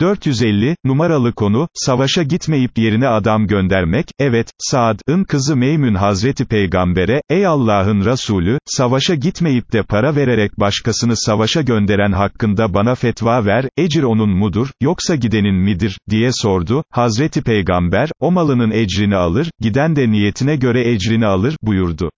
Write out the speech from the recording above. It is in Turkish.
450, numaralı konu, savaşa gitmeyip yerine adam göndermek, evet, Saad'ın kızı Meymün Hazreti Peygamber'e, ey Allah'ın Resulü, savaşa gitmeyip de para vererek başkasını savaşa gönderen hakkında bana fetva ver, ecir onun mudur, yoksa gidenin midir, diye sordu, Hazreti Peygamber, o malının ecrini alır, giden de niyetine göre ecrini alır, buyurdu.